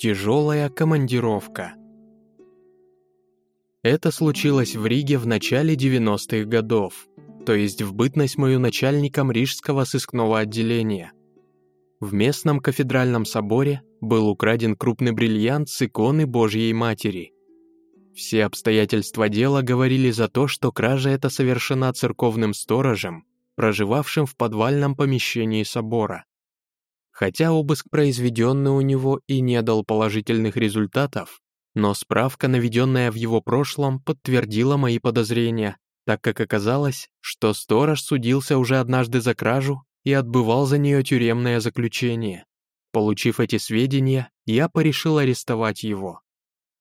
Тяжелая командировка. Это случилось в Риге в начале 90-х годов, то есть в бытность мою начальником Рижского сыскного отделения. В местном кафедральном соборе был украден крупный бриллиант с иконы Божьей Матери. Все обстоятельства дела говорили за то, что кража эта совершена церковным сторожем, проживавшим в подвальном помещении собора. Хотя обыск, произведенный у него, и не дал положительных результатов, но справка, наведенная в его прошлом, подтвердила мои подозрения, так как оказалось, что сторож судился уже однажды за кражу и отбывал за нее тюремное заключение. Получив эти сведения, я порешил арестовать его.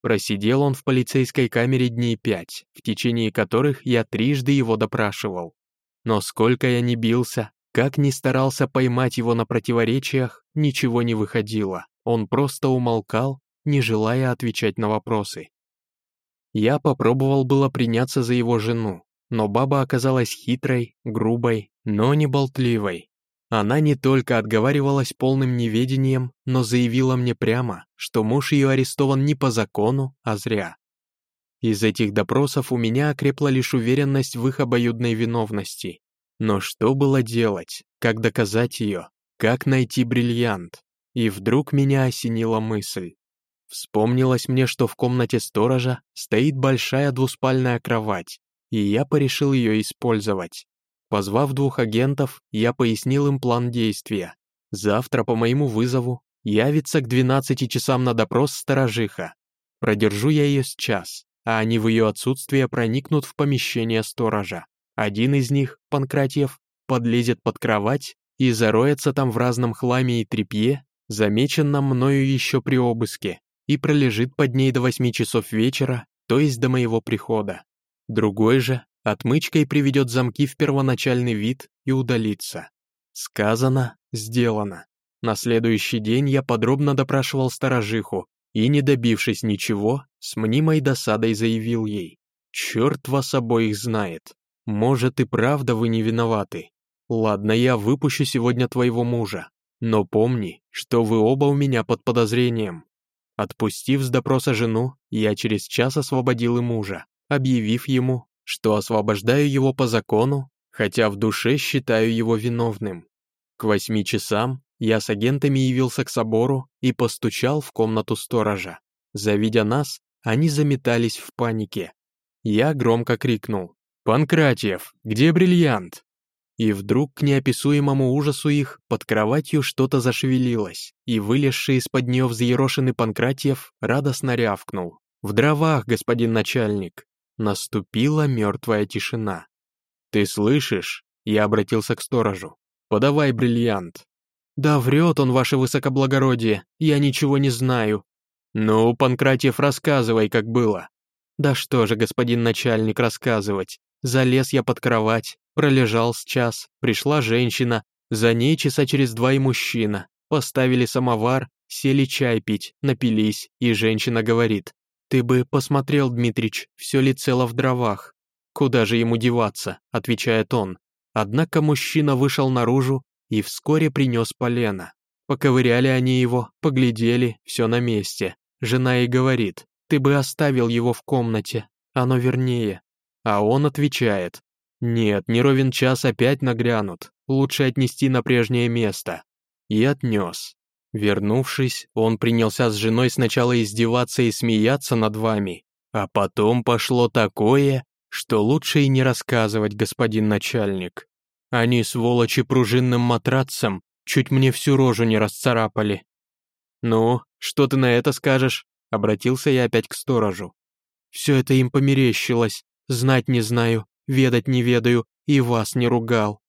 Просидел он в полицейской камере дней пять, в течение которых я трижды его допрашивал. Но сколько я не бился, как ни старался поймать его на противоречиях, ничего не выходило. Он просто умолкал, не желая отвечать на вопросы. Я попробовал было приняться за его жену, но баба оказалась хитрой, грубой, но не болтливой. Она не только отговаривалась полным неведением, но заявила мне прямо, что муж ее арестован не по закону, а зря. Из этих допросов у меня окрепла лишь уверенность в их обоюдной виновности. Но что было делать? Как доказать ее? Как найти бриллиант? И вдруг меня осенила мысль. Вспомнилось мне, что в комнате сторожа стоит большая двуспальная кровать, и я порешил ее использовать. Позвав двух агентов, я пояснил им план действия. Завтра по моему вызову явится к 12 часам на допрос сторожиха. Продержу я ее с час, а они в ее отсутствие проникнут в помещение сторожа. Один из них, Панкратьев, подлезет под кровать и зароется там в разном хламе и тряпье, замеченном мною еще при обыске, и пролежит под ней до восьми часов вечера, то есть до моего прихода. Другой же отмычкой приведет замки в первоначальный вид и удалится. Сказано, сделано. На следующий день я подробно допрашивал сторожиху и, не добившись ничего, с мнимой досадой заявил ей. «Черт вас обоих знает. Может и правда вы не виноваты. Ладно, я выпущу сегодня твоего мужа. Но помни, что вы оба у меня под подозрением. Отпустив с допроса жену, я через час освободил и мужа, объявив ему, что освобождаю его по закону, хотя в душе считаю его виновным. К восьми часам я с агентами явился к собору и постучал в комнату сторожа. Завидя нас, они заметались в панике. Я громко крикнул «Панкратьев, где бриллиант?» И вдруг, к неописуемому ужасу их, под кроватью что-то зашевелилось, и вылезший из-под нее взъерошенный Панкратьев радостно рявкнул. «В дровах, господин начальник!» Наступила мертвая тишина. «Ты слышишь?» Я обратился к сторожу. «Подавай бриллиант». «Да врет он, ваше высокоблагородие, я ничего не знаю». «Ну, Панкратьев, рассказывай, как было». «Да что же, господин начальник, рассказывать. Залез я под кровать, пролежал с час, пришла женщина, за ней часа через два и мужчина. Поставили самовар, сели чай пить, напились, и женщина говорит, «Ты бы посмотрел, Дмитрич, все ли цело в дровах». «Куда же ему деваться?» — отвечает он. Однако мужчина вышел наружу и вскоре принес полено. Поковыряли они его, поглядели, все на месте. Жена и говорит, «Ты бы оставил его в комнате, оно вернее». А он отвечает, «Нет, не ровен час опять нагрянут, лучше отнести на прежнее место». И отнес. Вернувшись, он принялся с женой сначала издеваться и смеяться над вами, а потом пошло такое, что лучше и не рассказывать, господин начальник. Они, сволочи, пружинным матрацем чуть мне всю рожу не расцарапали. «Ну, что ты на это скажешь?» — обратился я опять к сторожу. «Все это им померещилось. Знать не знаю, ведать не ведаю и вас не ругал.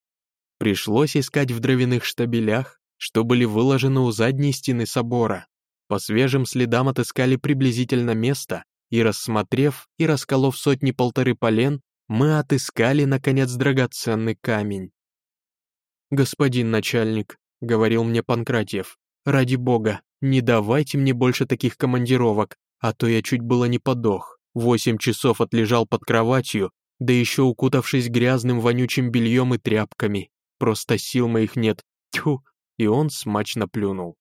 Пришлось искать в дровяных штабелях, что были выложены у задней стены собора. По свежим следам отыскали приблизительно место, и рассмотрев и расколов сотни-полторы полен, мы отыскали, наконец, драгоценный камень. «Господин начальник», — говорил мне Панкратьев, — «ради бога, не давайте мне больше таких командировок, а то я чуть было не подох». Восемь часов отлежал под кроватью, да еще укутавшись грязным вонючим бельем и тряпками. Просто сил моих нет. Тьфу! И он смачно плюнул.